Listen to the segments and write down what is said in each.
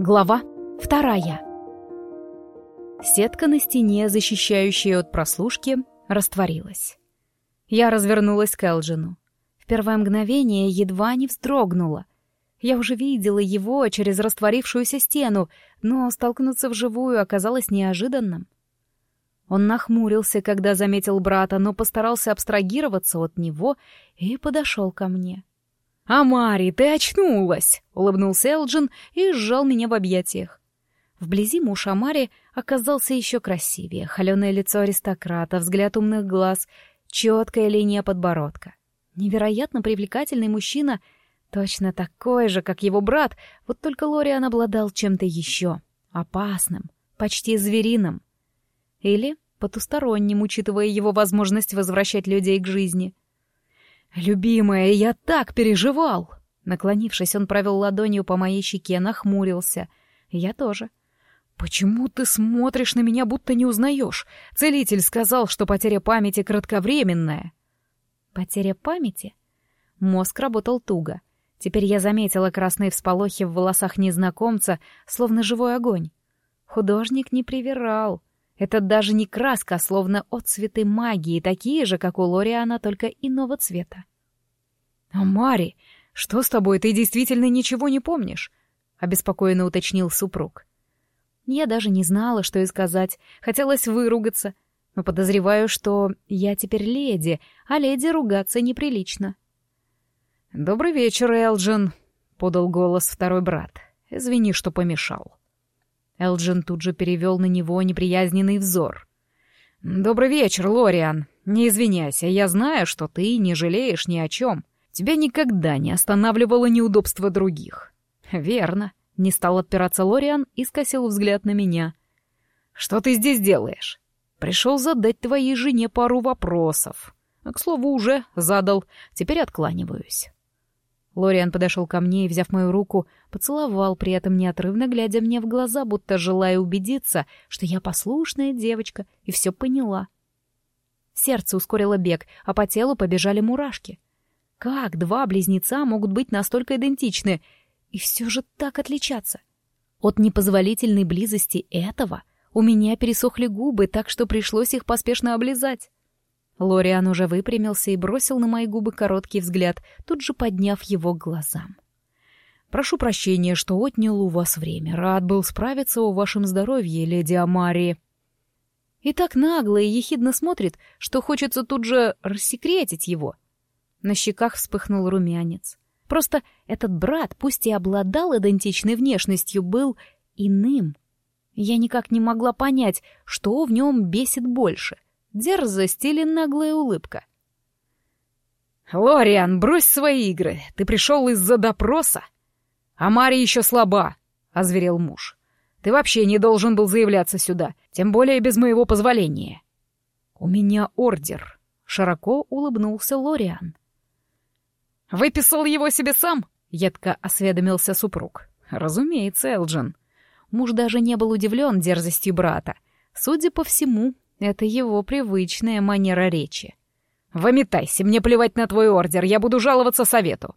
Глава вторая. Сетка на стене, защищающая от прослушки, растворилась. Я развернулась к Элджину. В первое мгновение едва не вздрогнула. Я уже видела его через растворившуюся стену, но столкнуться вживую оказалось неожиданным. Он нахмурился, когда заметил брата, но постарался абстрагироваться от него и подошел ко мне. «Амари, ты очнулась!» — улыбнулся Элджин и сжал меня в объятиях. Вблизи муж Амари оказался еще красивее. Холеное лицо аристократа, взгляд умных глаз, четкая линия подбородка. Невероятно привлекательный мужчина, точно такой же, как его брат, вот только Лориан обладал чем-то еще, опасным, почти звериным. Или потусторонним, учитывая его возможность возвращать людей к жизни — «Любимая, я так переживал!» Наклонившись, он провел ладонью по моей щеке, нахмурился. Я тоже. «Почему ты смотришь на меня, будто не узнаешь? Целитель сказал, что потеря памяти кратковременная». «Потеря памяти?» Мозг работал туго. Теперь я заметила красные всполохи в волосах незнакомца, словно живой огонь. Художник не привирал. Это даже не краска, а словно отцветы магии, такие же, как у Лориана, только иного цвета. «А Мари, что с тобой? Ты действительно ничего не помнишь?» — обеспокоенно уточнил супруг. Я даже не знала, что и сказать. Хотелось выругаться, но подозреваю, что я теперь леди, а леди ругаться неприлично. «Добрый вечер, Элджин», — подал голос второй брат. «Извини, что помешал». Элджин тут же перевел на него неприязненный взор. «Добрый вечер, Лориан. Не извиняйся, я знаю, что ты не жалеешь ни о чем. Тебя никогда не останавливало неудобство других». «Верно», — не стал отпираться Лориан и скосил взгляд на меня. «Что ты здесь делаешь?» «Пришел задать твоей жене пару вопросов. К слову, уже задал. Теперь откланиваюсь». Лориан подошел ко мне и, взяв мою руку, поцеловал, при этом неотрывно глядя мне в глаза, будто желая убедиться, что я послушная девочка и все поняла. Сердце ускорило бег, а по телу побежали мурашки. Как два близнеца могут быть настолько идентичны и все же так отличаться? От непозволительной близости этого у меня пересохли губы, так что пришлось их поспешно облизать. Лориан уже выпрямился и бросил на мои губы короткий взгляд, тут же подняв его к глазам. «Прошу прощения, что отнял у вас время. Рад был справиться о вашем здоровье, леди Амари». И так нагло и ехидно смотрит, что хочется тут же рассекретить его. На щеках вспыхнул румянец. Просто этот брат, пусть и обладал идентичной внешностью, был иным. Я никак не могла понять, что в нем бесит больше дерзость или наглая улыбка. «Лориан, брось свои игры. Ты пришел из-за допроса?» «А Мария еще слаба», — озверел муж. «Ты вообще не должен был заявляться сюда, тем более без моего позволения». «У меня ордер», — широко улыбнулся Лориан. «Выписал его себе сам?» — едко осведомился супруг. «Разумеется, Элджин». Муж даже не был удивлен дерзостью брата. Судя по всему, это его привычная манера речи. «Выметайся, мне плевать на твой ордер, я буду жаловаться совету».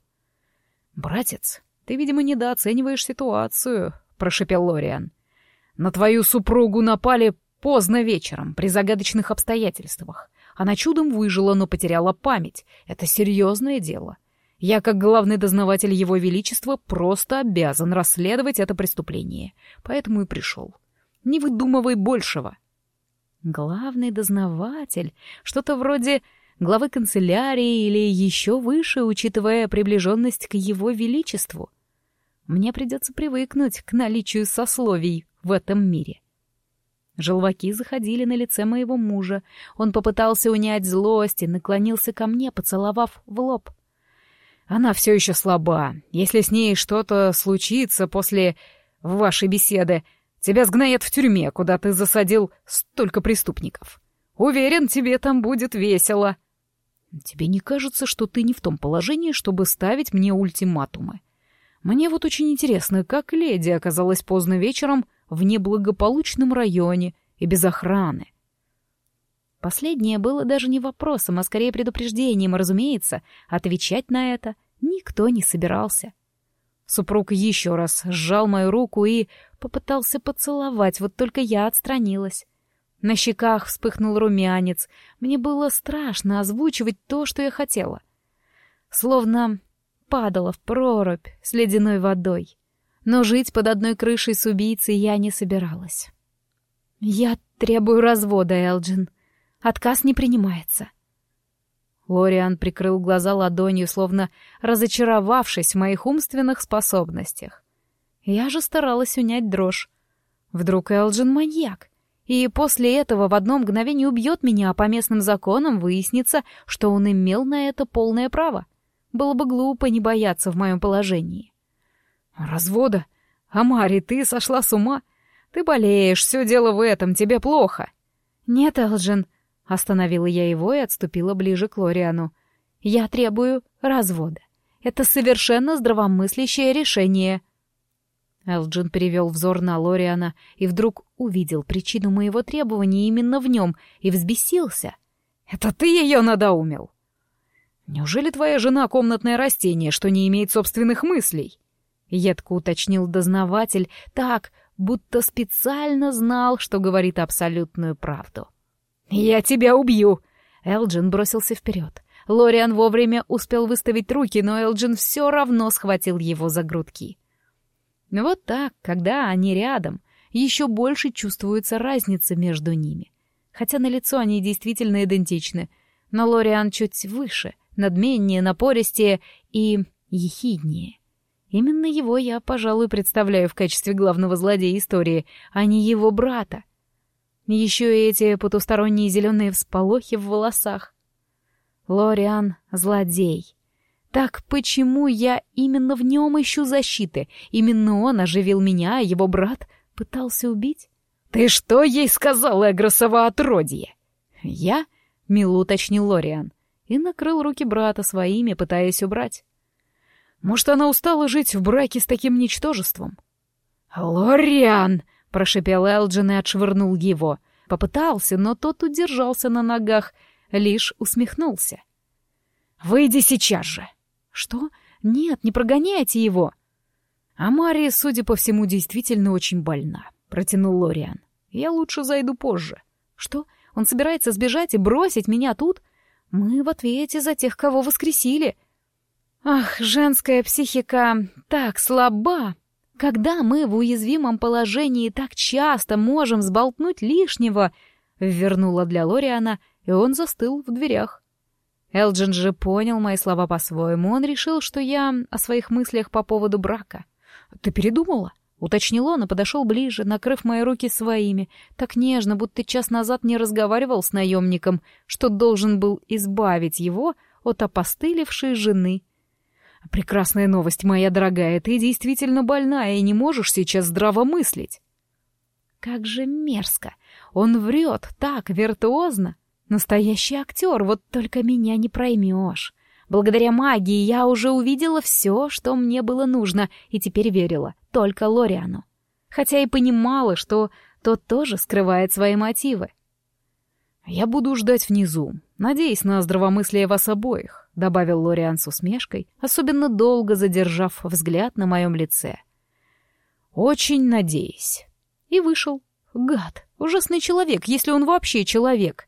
«Братец, ты, видимо, недооцениваешь ситуацию», — прошепел Лориан. «На твою супругу напали поздно вечером, при загадочных обстоятельствах. Она чудом выжила, но потеряла память. Это серьезное дело. Я, как главный дознаватель Его Величества, просто обязан расследовать это преступление. Поэтому и пришел. Не выдумывай большего». Главный дознаватель, что-то вроде главы канцелярии или еще выше, учитывая приближенность к его величеству. Мне придется привыкнуть к наличию сословий в этом мире. Желваки заходили на лице моего мужа. Он попытался унять злость и наклонился ко мне, поцеловав в лоб. Она все еще слаба. Если с ней что-то случится после вашей беседы, Тебя сгноят в тюрьме, куда ты засадил столько преступников. Уверен, тебе там будет весело. Тебе не кажется, что ты не в том положении, чтобы ставить мне ультиматумы? Мне вот очень интересно, как леди оказалась поздно вечером в неблагополучном районе и без охраны. Последнее было даже не вопросом, а скорее предупреждением, разумеется, отвечать на это никто не собирался. Супруг еще раз сжал мою руку и попытался поцеловать, вот только я отстранилась. На щеках вспыхнул румянец. Мне было страшно озвучивать то, что я хотела. Словно падала в прорубь с ледяной водой. Но жить под одной крышей с убийцей я не собиралась. «Я требую развода, Элджин. Отказ не принимается». Лориан прикрыл глаза ладонью, словно разочаровавшись в моих умственных способностях. Я же старалась унять дрожь. Вдруг Элджин маньяк, и после этого в одно мгновение убьет меня, а по местным законам выяснится, что он имел на это полное право. Было бы глупо не бояться в моем положении. «Развода? Амари, ты сошла с ума? Ты болеешь, все дело в этом, тебе плохо». «Нет, Элджин», Остановила я его и отступила ближе к Лориану. «Я требую развода. Это совершенно здравомыслящее решение». Элджин перевел взор на Лориана и вдруг увидел причину моего требования именно в нем и взбесился. «Это ты ее надоумил?» «Неужели твоя жена комнатное растение, что не имеет собственных мыслей?» Едко уточнил дознаватель так, будто специально знал, что говорит абсолютную правду. «Я тебя убью!» Элджин бросился вперед. Лориан вовремя успел выставить руки, но Элджин все равно схватил его за грудки. Вот так, когда они рядом, еще больше чувствуется разница между ними. Хотя на лицо они действительно идентичны, но Лориан чуть выше, надменнее, напористее и ехиднее. Именно его я, пожалуй, представляю в качестве главного злодея истории, а не его брата. Еще и эти потусторонние зеленые всполохи в волосах. Лориан — злодей. Так почему я именно в нем ищу защиты? Именно он оживил меня, а его брат пытался убить? «Ты что ей сказал, Эгросово отродье?» «Я?» — мило уточнил Лориан и накрыл руки брата своими, пытаясь убрать. «Может, она устала жить в браке с таким ничтожеством?» «Лориан!» — прошипел Элджин и отшвырнул его. Попытался, но тот удержался на ногах, лишь усмехнулся. «Выйди сейчас же!» «Что? Нет, не прогоняйте его!» «А Мария, судя по всему, действительно очень больна», — протянул Лориан. «Я лучше зайду позже». «Что? Он собирается сбежать и бросить меня тут? Мы в ответе за тех, кого воскресили». «Ах, женская психика так слаба!» Когда мы в уязвимом положении так часто можем сболтнуть лишнего, вернула для Лориана, и он застыл в дверях. Элджин же понял мои слова по-своему. Он решил, что я о своих мыслях по поводу брака. «Ты передумала?» — уточнил он и подошел ближе, накрыв мои руки своими, так нежно, будто час назад не разговаривал с наемником, что должен был избавить его от опостылевшей жены. «Прекрасная новость, моя дорогая, ты действительно больная и не можешь сейчас здраво мыслить». Как же мерзко! Он врет так виртуозно. Настоящий актер, вот только меня не проймешь. Благодаря магии я уже увидела все, что мне было нужно, и теперь верила только Лориану. Хотя и понимала, что тот тоже скрывает свои мотивы. «Я буду ждать внизу, надеясь на здравомыслие вас обоих добавил Лориан с усмешкой, особенно долго задержав взгляд на моем лице. Очень надеюсь. И вышел. Гад, ужасный человек, если он вообще человек.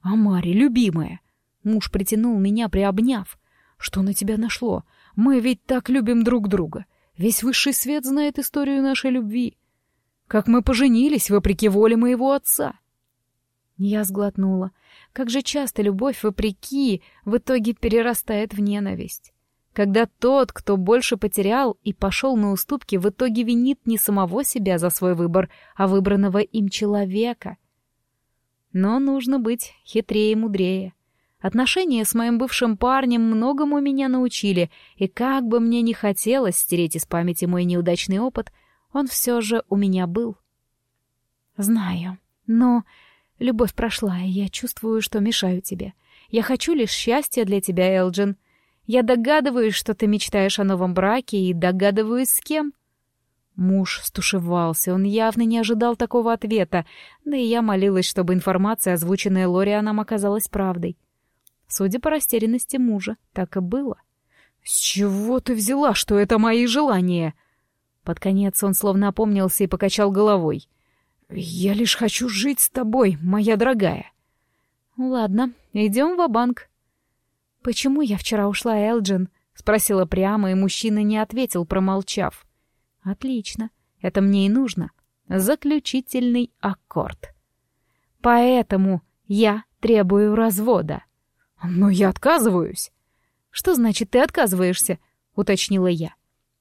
А Мари, любимая. Муж притянул меня, приобняв. Что на тебя нашло? Мы ведь так любим друг друга. Весь высший свет знает историю нашей любви. Как мы поженились, вопреки воле моего отца. Я сглотнула. Как же часто любовь, вопреки, в итоге перерастает в ненависть. Когда тот, кто больше потерял и пошел на уступки, в итоге винит не самого себя за свой выбор, а выбранного им человека. Но нужно быть хитрее и мудрее. Отношения с моим бывшим парнем многому меня научили, и как бы мне ни хотелось стереть из памяти мой неудачный опыт, он все же у меня был. Знаю, но Любовь прошла, и я чувствую, что мешаю тебе. Я хочу лишь счастья для тебя, Элджин. Я догадываюсь, что ты мечтаешь о новом браке, и догадываюсь, с кем». Муж стушевался, он явно не ожидал такого ответа, да и я молилась, чтобы информация, озвученная Лорианом, оказалась правдой. Судя по растерянности мужа, так и было. «С чего ты взяла, что это мои желания?» Под конец он словно опомнился и покачал головой. «Я лишь хочу жить с тобой, моя дорогая». «Ладно, идем в банк «Почему я вчера ушла, Элджин?» — спросила прямо, и мужчина не ответил, промолчав. «Отлично, это мне и нужно. Заключительный аккорд. Поэтому я требую развода». «Но я отказываюсь». «Что значит, ты отказываешься?» — уточнила я.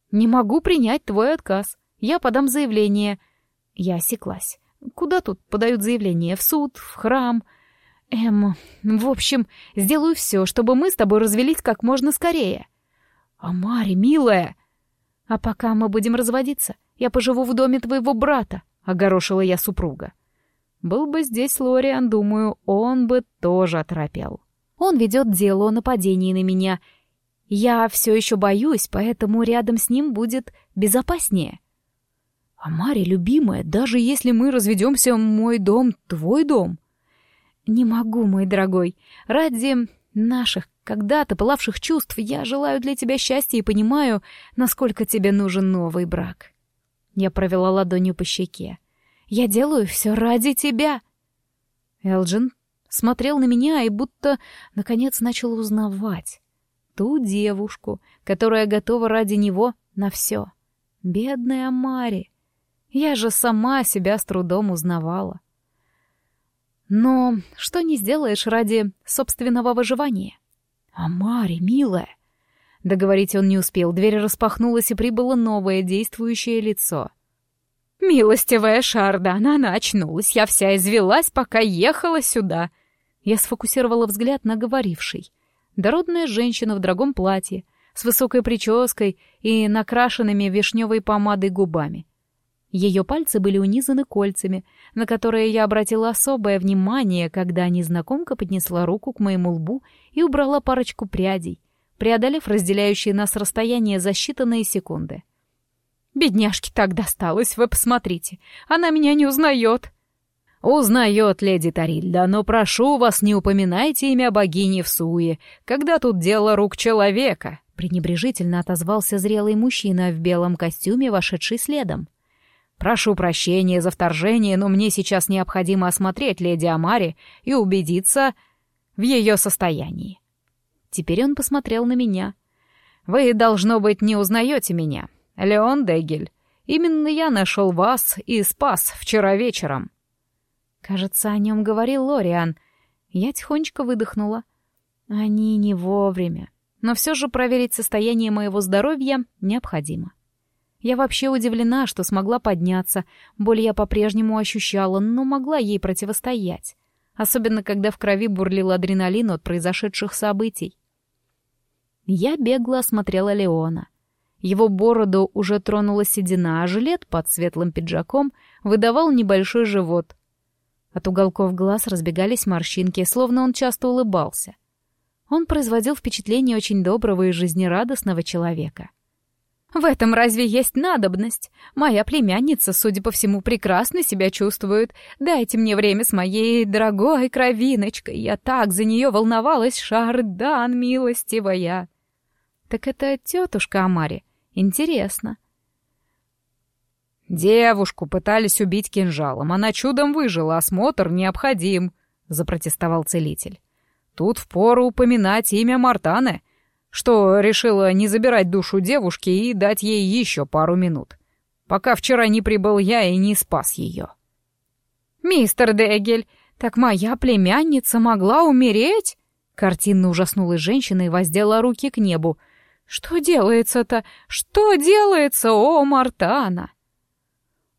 «Не могу принять твой отказ. Я подам заявление». Я осеклась. «Куда тут подают заявление? В суд? В храм?» Эм, в общем, сделаю все, чтобы мы с тобой развелись как можно скорее. А Мари, милая... А пока мы будем разводиться, я поживу в доме твоего брата, огорошила я супруга. Был бы здесь Лориан, думаю, он бы тоже оторопел. Он ведет дело о нападении на меня. Я все еще боюсь, поэтому рядом с ним будет безопаснее. А Мари, любимая, даже если мы разведемся, мой дом — твой дом. «Не могу, мой дорогой. Ради наших когда-то пылавших чувств я желаю для тебя счастья и понимаю, насколько тебе нужен новый брак». Я провела ладонью по щеке. «Я делаю все ради тебя!» Элджин смотрел на меня и будто, наконец, начал узнавать. Ту девушку, которая готова ради него на все. Бедная Мари. Я же сама себя с трудом узнавала. Но что не сделаешь ради собственного выживания? А Мари, милая... Договорить он не успел, дверь распахнулась, и прибыло новое действующее лицо. «Милостивая Шарда, она очнулась, я вся извелась, пока ехала сюда». Я сфокусировала взгляд на говорившей. Дородная женщина в дорогом платье, с высокой прической и накрашенными вишневой помадой губами. Ее пальцы были унизаны кольцами, на которые я обратила особое внимание, когда незнакомка поднесла руку к моему лбу и убрала парочку прядей, преодолев разделяющие нас расстояние за считанные секунды. «Бедняжке так досталось, вы посмотрите. Она меня не узнает». «Узнает, леди Тарильда, но прошу вас, не упоминайте имя богини в суе, когда тут дело рук человека», — пренебрежительно отозвался зрелый мужчина в белом костюме, вошедший следом. Прошу прощения за вторжение, но мне сейчас необходимо осмотреть леди Амари и убедиться в ее состоянии. Теперь он посмотрел на меня. Вы, должно быть, не узнаете меня. Леон Дегель. Именно я нашел вас и спас вчера вечером. Кажется, о нем говорил Лориан. Я тихонечко выдохнула. Они не вовремя. Но все же проверить состояние моего здоровья необходимо. Я вообще удивлена, что смогла подняться. Боль я по-прежнему ощущала, но могла ей противостоять. Особенно, когда в крови бурлил адреналин от произошедших событий. Я бегло осмотрела Леона. Его бороду уже тронула седина, а жилет под светлым пиджаком выдавал небольшой живот. От уголков глаз разбегались морщинки, словно он часто улыбался. Он производил впечатление очень доброго и жизнерадостного человека. В этом разве есть надобность? Моя племянница, судя по всему, прекрасно себя чувствует. Дайте мне время с моей дорогой кровиночкой. Я так за нее волновалась, Шардан, милостивая. Так это тетушка Амари. Интересно. Девушку пытались убить кинжалом. Она чудом выжила, осмотр необходим, запротестовал целитель. Тут впору упоминать имя Мартаны — что решила не забирать душу девушки и дать ей еще пару минут, пока вчера не прибыл я и не спас ее. «Мистер Дегель, так моя племянница могла умереть?» Картинно ужаснулась женщина и воздела руки к небу. «Что делается-то? Что делается, о, Мартана?»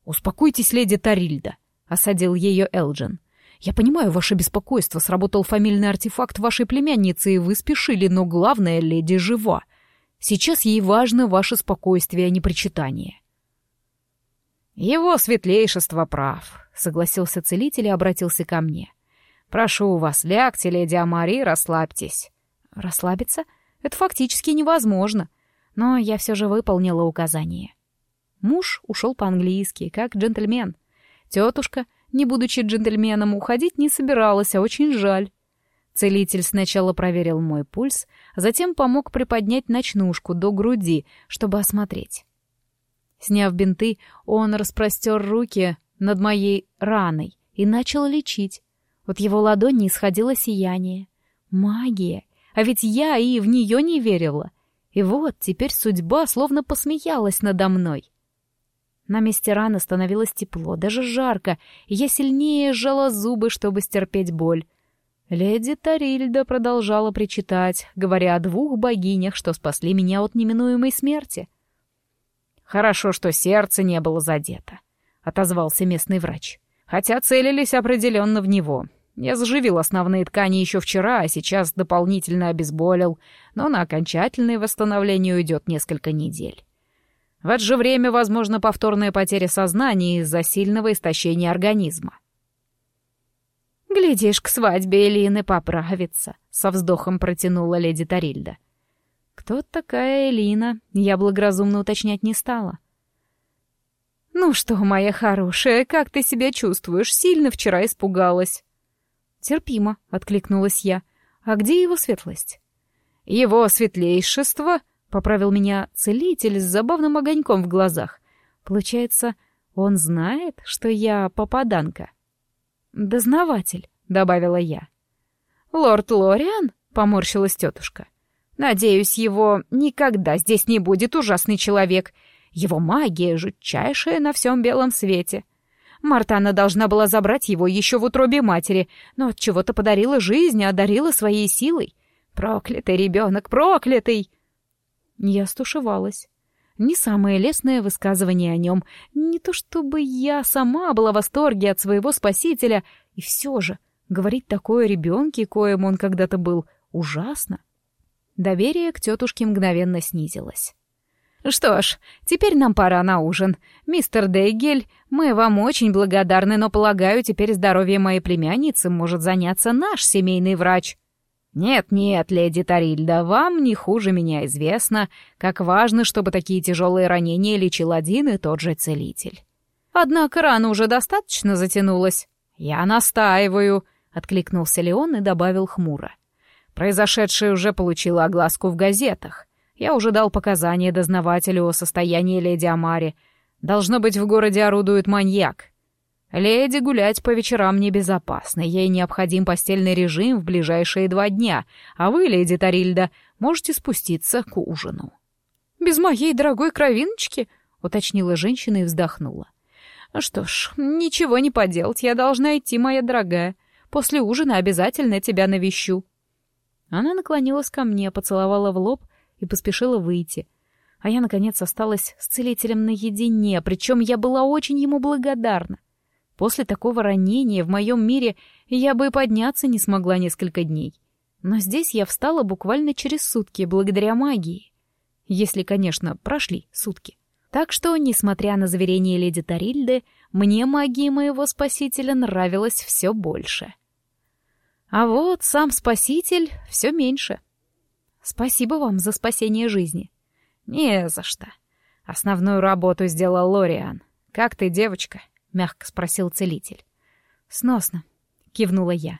«Успокойтесь, леди Тарильда», — осадил ее Элджин. Я понимаю ваше беспокойство, сработал фамильный артефакт вашей племянницы, и вы спешили, но главное, леди жива. Сейчас ей важно ваше спокойствие, а не причитание». «Его светлейшество прав», — согласился целитель и обратился ко мне. «Прошу вас, лягте, леди Амари, расслабьтесь». «Расслабиться? Это фактически невозможно. Но я все же выполнила указание». Муж ушел по-английски, как джентльмен. Тетушка не будучи джентльменом, уходить не собиралась, а очень жаль. Целитель сначала проверил мой пульс, затем помог приподнять ночнушку до груди, чтобы осмотреть. Сняв бинты, он распростер руки над моей раной и начал лечить. От его ладони исходило сияние. Магия! А ведь я и в нее не верила. И вот теперь судьба словно посмеялась надо мной. На месте раны становилось тепло, даже жарко, и я сильнее сжала зубы, чтобы стерпеть боль. Леди Тарильда продолжала причитать, говоря о двух богинях, что спасли меня от неминуемой смерти. «Хорошо, что сердце не было задето», — отозвался местный врач. «Хотя целились определенно в него. Я заживил основные ткани еще вчера, а сейчас дополнительно обезболил, но на окончательное восстановление уйдет несколько недель. В это же время возможно повторная потеря сознания из-за сильного истощения организма. «Глядишь, к свадьбе Элины поправится», — со вздохом протянула леди Тарильда. «Кто такая Элина?» Я благоразумно уточнять не стала. «Ну что, моя хорошая, как ты себя чувствуешь? Сильно вчера испугалась». «Терпимо», — откликнулась я. «А где его светлость?» «Его светлейшество», — поправил меня целитель с забавным огоньком в глазах. «Получается, он знает, что я попаданка?» «Дознаватель», — добавила я. «Лорд Лориан?» — поморщилась тетушка. «Надеюсь, его никогда здесь не будет ужасный человек. Его магия жутчайшая на всем белом свете. Мартана должна была забрать его еще в утробе матери, но от чего-то подарила жизнь, а одарила своей силой. Проклятый ребенок, проклятый!» Я стушевалась. Не самое лестное высказывание о нем. Не то чтобы я сама была в восторге от своего спасителя, и все же говорить такое ребенке, коим он когда-то был, ужасно. Доверие к тетушке мгновенно снизилось. «Что ж, теперь нам пора на ужин. Мистер Дейгель, мы вам очень благодарны, но, полагаю, теперь здоровье моей племянницы может заняться наш семейный врач». «Нет-нет, леди Тарильда, вам не хуже меня известно, как важно, чтобы такие тяжелые ранения лечил один и тот же целитель. Однако рана уже достаточно затянулась». «Я настаиваю», — откликнулся Леон и добавил хмуро. «Произошедшее уже получило огласку в газетах. Я уже дал показания дознавателю о состоянии леди Амари. Должно быть, в городе орудует маньяк. Леди гулять по вечерам небезопасно, ей необходим постельный режим в ближайшие два дня, а вы, леди Тарильда, можете спуститься к ужину». «Без моей дорогой кровиночки?» — уточнила женщина и вздохнула. «Что ж, ничего не поделать, я должна идти, моя дорогая. После ужина обязательно тебя навещу». Она наклонилась ко мне, поцеловала в лоб и поспешила выйти. А я, наконец, осталась с целителем наедине, причем я была очень ему благодарна. После такого ранения в моем мире я бы и подняться не смогла несколько дней. Но здесь я встала буквально через сутки благодаря магии. Если, конечно, прошли сутки. Так что, несмотря на заверение леди Тарильды, мне магия моего спасителя нравилась все больше. А вот сам спаситель все меньше. Спасибо вам за спасение жизни. Не за что. Основную работу сделал Лориан. Как ты, девочка? — мягко спросил целитель. «Сносно», — кивнула я.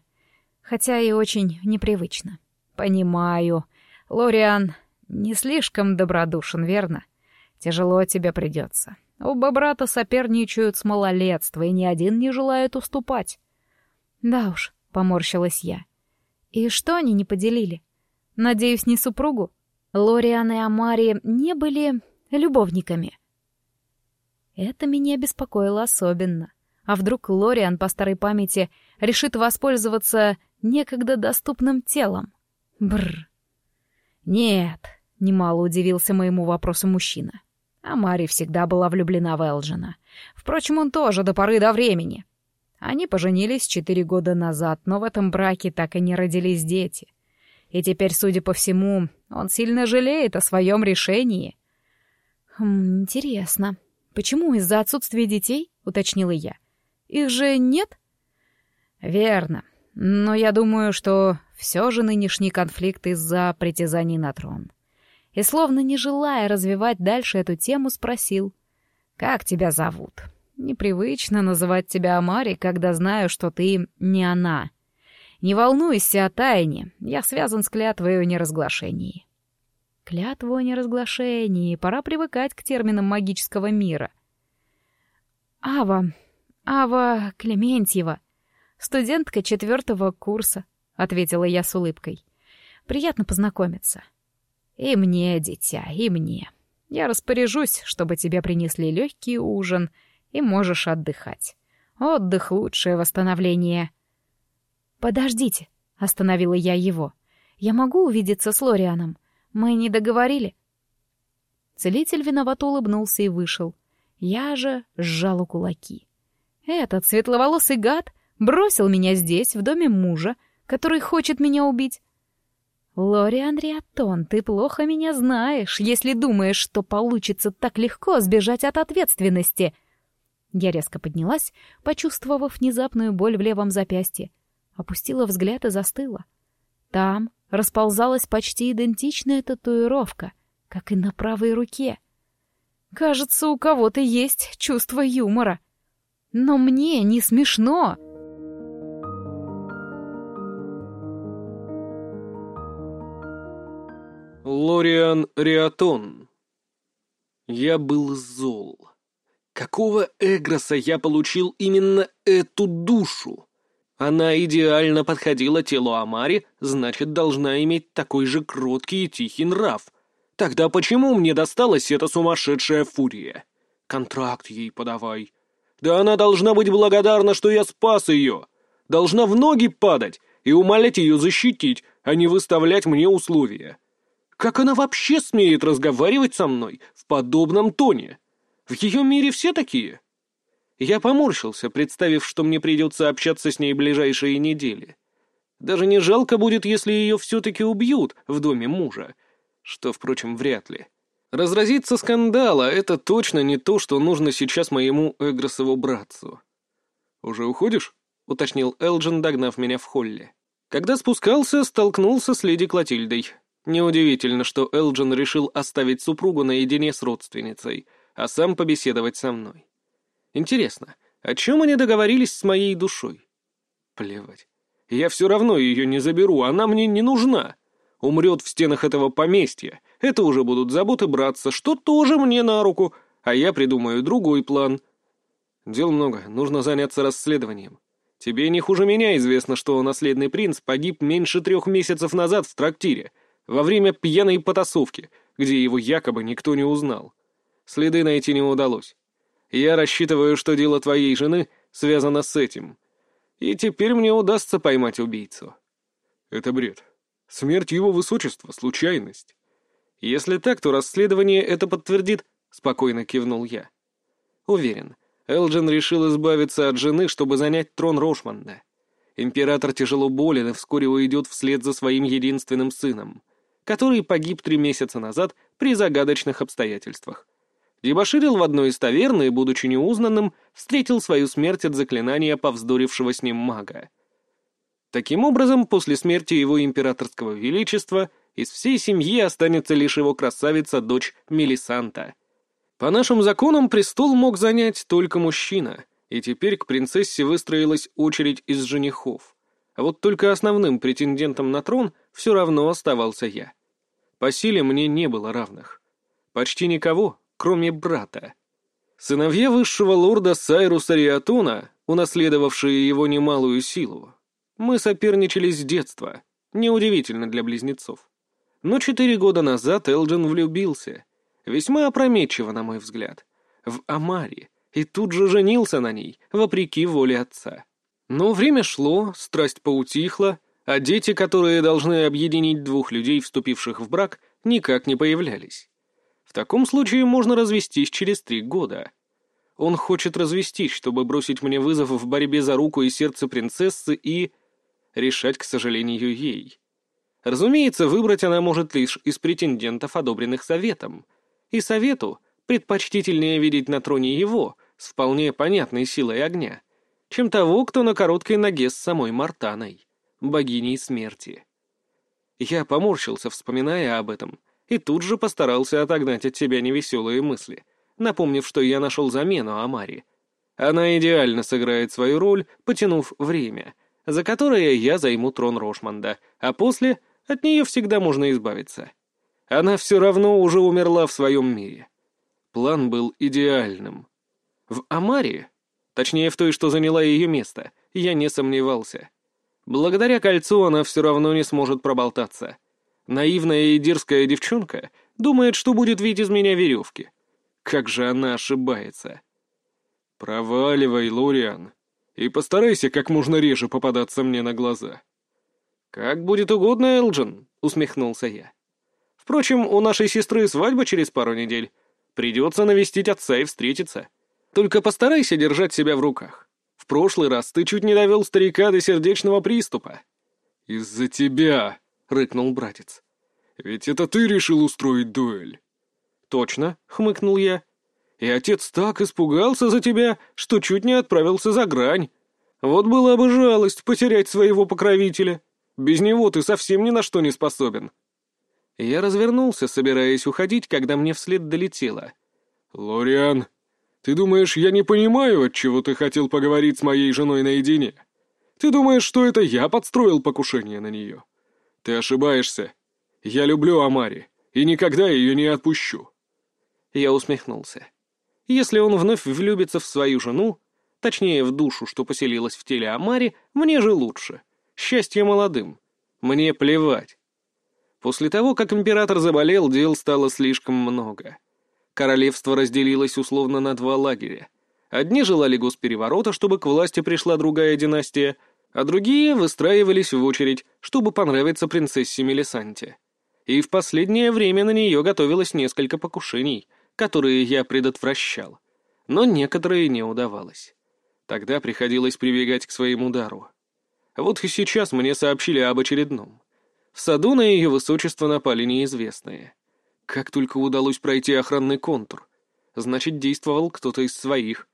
«Хотя и очень непривычно». «Понимаю. Лориан не слишком добродушен, верно? Тяжело тебе придется. Оба брата соперничают с малолетства, и ни один не желает уступать». «Да уж», — поморщилась я. «И что они не поделили? Надеюсь, не супругу?» Лориан и Амари не были любовниками. Это меня беспокоило особенно. А вдруг Лориан по старой памяти решит воспользоваться некогда доступным телом? Бррр. Нет, немало удивился моему вопросу мужчина. А Мари всегда была влюблена в Элджина. Впрочем, он тоже до поры до времени. Они поженились четыре года назад, но в этом браке так и не родились дети. И теперь, судя по всему, он сильно жалеет о своем решении. Хм, интересно. «Почему из-за отсутствия детей?» — уточнила я. «Их же нет?» «Верно. Но я думаю, что все же нынешний конфликт из-за притязаний на трон». И словно не желая развивать дальше эту тему, спросил. «Как тебя зовут?» «Непривычно называть тебя Амари, когда знаю, что ты не она. Не волнуйся о тайне, я связан с клятвой о неразглашении. Клятву о неразглашении, пора привыкать к терминам магического мира. Ава, Ава Клементьева, студентка четвертого курса, ответила я с улыбкой. Приятно познакомиться. И мне, дитя, и мне. Я распоряжусь, чтобы тебе принесли легкий ужин, и можешь отдыхать. Отдых — лучшее восстановление. «Подождите», — остановила я его. «Я могу увидеться с Лорианом? Мы не договорили?» Целитель виновато улыбнулся и вышел. Я же сжала кулаки. Этот светловолосый гад бросил меня здесь, в доме мужа, который хочет меня убить. Лориан Риатон, ты плохо меня знаешь, если думаешь, что получится так легко сбежать от ответственности. Я резко поднялась, почувствовав внезапную боль в левом запястье опустила взгляд и застыла. Там расползалась почти идентичная татуировка, как и на правой руке. Кажется, у кого-то есть чувство юмора. Но мне не смешно. Лориан Риатон. Я был зол. Какого Эгроса я получил именно эту душу? Она идеально подходила телу Амари, значит, должна иметь такой же кроткий и тихий нрав. Тогда почему мне досталась эта сумасшедшая фурия? Контракт ей подавай. Да она должна быть благодарна, что я спас ее. Должна в ноги падать и умолять ее защитить, а не выставлять мне условия. Как она вообще смеет разговаривать со мной в подобном тоне? В ее мире все такие?» Я поморщился, представив, что мне придется общаться с ней ближайшие недели. Даже не жалко будет, если ее все-таки убьют в доме мужа, что, впрочем, вряд ли. Разразиться скандала — это точно не то, что нужно сейчас моему Эгросову братцу. «Уже уходишь?» — уточнил Элджин, догнав меня в холле. Когда спускался, столкнулся с леди Клотильдой. Неудивительно, что Элджин решил оставить супругу наедине с родственницей, а сам побеседовать со мной. Интересно, о чем они договорились с моей душой? Плевать. Я все равно ее не заберу, она мне не нужна. Умрет в стенах этого поместья. Это уже будут заботы братца, что тоже мне на руку, а я придумаю другой план. Дел много, нужно заняться расследованием. Тебе не хуже меня известно, что наследный принц погиб меньше трех месяцев назад в трактире, во время пьяной потасовки, где его якобы никто не узнал. Следы найти не удалось. Я рассчитываю, что дело твоей жены связано с этим. И теперь мне удастся поймать убийцу». «Это бред. Смерть его высочества — случайность». «Если так, то расследование это подтвердит», — спокойно кивнул я. «Уверен, Элджин решил избавиться от жены, чтобы занять трон Рошманда. Император тяжело болен и вскоре уйдет вслед за своим единственным сыном, который погиб три месяца назад при загадочных обстоятельствах. Дебоширил в одной из таверн и, будучи неузнанным, встретил свою смерть от заклинания повздорившего с ним мага. Таким образом, после смерти его императорского величества из всей семьи останется лишь его красавица-дочь Мелисанта. По нашим законам престол мог занять только мужчина, и теперь к принцессе выстроилась очередь из женихов. А вот только основным претендентом на трон все равно оставался я. По силе мне не было равных. Почти никого, кроме брата. Сыновья высшего лорда Сайруса Риатона, унаследовавшие его немалую силу. Мы соперничали с детства, неудивительно для близнецов. Но четыре года назад Элджин влюбился, весьма опрометчиво, на мой взгляд, в Амари, и тут же женился на ней, вопреки воле отца. Но время шло, страсть поутихла, а дети, которые должны объединить двух людей, вступивших в брак, никак не появлялись. Таком случае можно развестись через три года. Он хочет развестись, чтобы бросить мне вызов в борьбе за руку и сердце принцессы и... решать, к сожалению, ей. Разумеется, выбрать она может лишь из претендентов, одобренных советом. И совету предпочтительнее видеть на троне его, с вполне понятной силой огня, чем того, кто на короткой ноге с самой Мартаной, богиней смерти. Я поморщился, вспоминая об этом, и тут же постарался отогнать от себя невеселые мысли, напомнив, что я нашел замену Амари. Она идеально сыграет свою роль, потянув время, за которое я займу трон Рошманда, а после от нее всегда можно избавиться. Она все равно уже умерла в своем мире. План был идеальным. В Амаре, точнее в той, что заняла ее место, я не сомневался. Благодаря кольцу она все равно не сможет проболтаться. Наивная и дерзкая девчонка думает, что будет видеть из меня веревки. Как же она ошибается. «Проваливай, Лориан, и постарайся как можно реже попадаться мне на глаза». «Как будет угодно, Элджин», — усмехнулся я. «Впрочем, у нашей сестры свадьба через пару недель. Придется навестить отца и встретиться. Только постарайся держать себя в руках. В прошлый раз ты чуть не довел старика до сердечного приступа». «Из-за тебя», — рыкнул братец. «Ведь это ты решил устроить дуэль». «Точно», — хмыкнул я. «И отец так испугался за тебя, что чуть не отправился за грань. Вот была бы жалость потерять своего покровителя. Без него ты совсем ни на что не способен». Я развернулся, собираясь уходить, когда мне вслед долетело. «Лориан, ты думаешь, я не понимаю, от чего ты хотел поговорить с моей женой наедине? Ты думаешь, что это я подстроил покушение на нее? Ты ошибаешься. Я люблю Амари и никогда ее не отпущу». Я усмехнулся. Если он вновь влюбится в свою жену, точнее, в душу, что поселилась в теле Амари, мне же лучше. Счастье молодым. Мне плевать. После того, как император заболел, дел стало слишком много. Королевство разделилось условно на два лагеря. Одни желали госпереворота, чтобы к власти пришла другая династия, а другие выстраивались в очередь, чтобы понравиться принцессе Мелисанте. И в последнее время на нее готовилось несколько покушений, которые я предотвращал. Но некоторые не удавалось. Тогда приходилось прибегать к своему дару. Вот и сейчас мне сообщили об очередном. В саду на ее высочество напали неизвестные. Как только удалось пройти охранный контур. Значит, действовал кто-то из своих.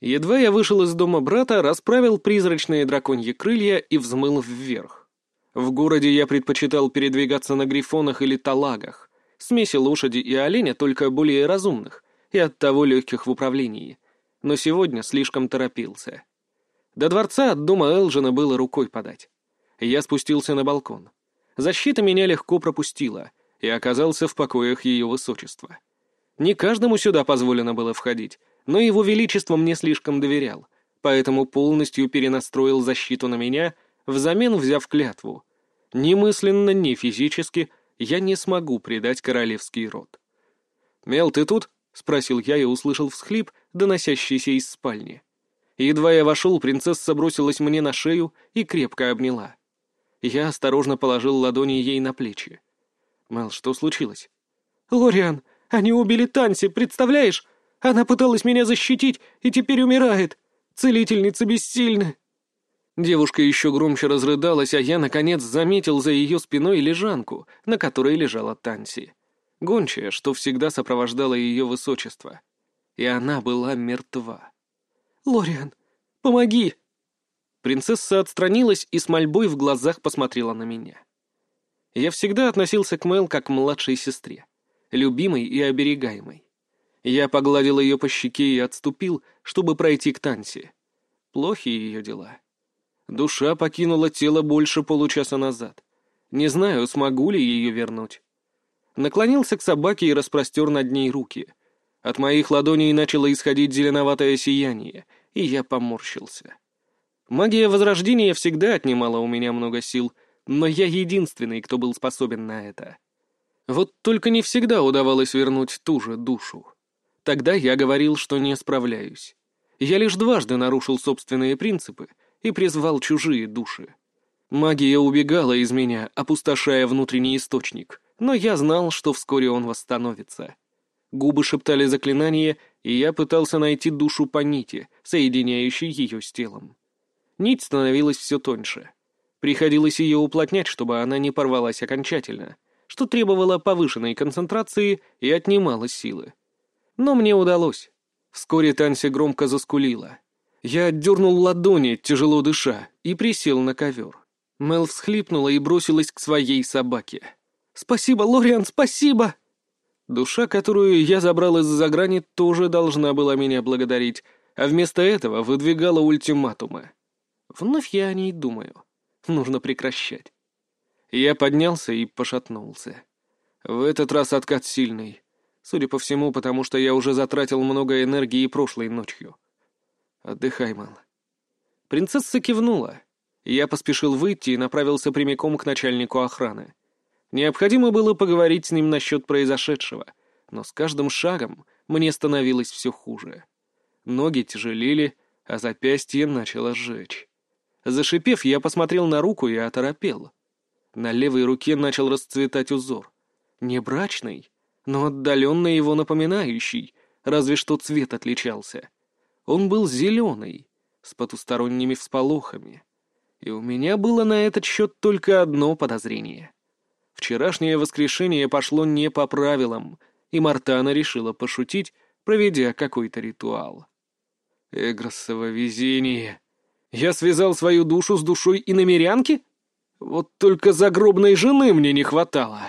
Едва я вышел из дома брата, расправил призрачные драконьи крылья и взмыл вверх. В городе я предпочитал передвигаться на грифонах или талагах, смеси лошади и оленя, только более разумных и оттого легких в управлении. Но сегодня слишком торопился. До дворца от дома Элжина было рукой подать. Я спустился на балкон. Защита меня легко пропустила и оказался в покоях ее высочества. Не каждому сюда позволено было входить, но его величество мне слишком доверял, поэтому полностью перенастроил защиту на меня, взамен взяв клятву. Ни мысленно, ни физически я не смогу предать королевский род. «Мел, ты тут?» — спросил я и услышал всхлип, доносящийся из спальни. Едва я вошел, принцесса бросилась мне на шею и крепко обняла. Я осторожно положил ладони ей на плечи. «Мэл, что случилось?» «Лориан, они убили Танси, представляешь? Она пыталась меня защитить и теперь умирает. Целительница бессильна». Девушка еще громче разрыдалась, а я, наконец, заметил за ее спиной лежанку, на которой лежала Танси. Гончая, что всегда сопровождала ее высочество. И она была мертва. «Лориан, помоги!» Принцесса отстранилась и с мольбой в глазах посмотрела на меня. Я всегда относился к Мэл как к младшей сестре, любимой и оберегаемой. Я погладил ее по щеке и отступил, чтобы пройти к Танси. Плохи ее дела. Душа покинула тело больше получаса назад. Не знаю, смогу ли ее вернуть. Наклонился к собаке и распростер над ней руки. От моих ладоней начало исходить зеленоватое сияние, и я поморщился. Магия Возрождения всегда отнимала у меня много сил, но я единственный, кто был способен на это. Вот только не всегда удавалось вернуть ту же душу. Тогда я говорил, что не справляюсь. Я лишь дважды нарушил собственные принципы и призвал чужие души. Магия убегала из меня, опустошая внутренний источник, но я знал, что вскоре он восстановится. Губы шептали заклинания, и я пытался найти душу по нити, соединяющей ее с телом. Нить становилась все тоньше. Приходилось ее уплотнять, чтобы она не порвалась окончательно, что требовало повышенной концентрации и отнимало силы. Но мне удалось. Вскоре Танся громко заскулила. Я отдернул ладони, тяжело дыша, и присел на ковер. Мел всхлипнула и бросилась к своей собаке. «Спасибо, Лориан, спасибо!» Душа, которую я забрал из-за грани, тоже должна была меня благодарить, а вместо этого выдвигала ультиматумы. Вновь я о ней думаю. Нужно прекращать. Я поднялся и пошатнулся. В этот раз откат сильный. Судя по всему, потому что я уже затратил много энергии прошлой ночью. Отдыхай, мало. Принцесса кивнула. Я поспешил выйти и направился прямиком к начальнику охраны. Необходимо было поговорить с ним насчет произошедшего, но с каждым шагом мне становилось все хуже. Ноги тяжелели, а запястье начало сжечь. Зашипев, я посмотрел на руку и оторопел. На левой руке начал расцветать узор. Не брачный, но отдаленно его напоминающий, разве что цвет отличался. Он был зеленый, с потусторонними всполохами. И у меня было на этот счет только одно подозрение. Вчерашнее воскрешение пошло не по правилам, и Мартана решила пошутить, проведя какой-то ритуал. Эгросово везение. Я связал свою душу с душой и намерянки? Вот только загробной жены мне не хватало.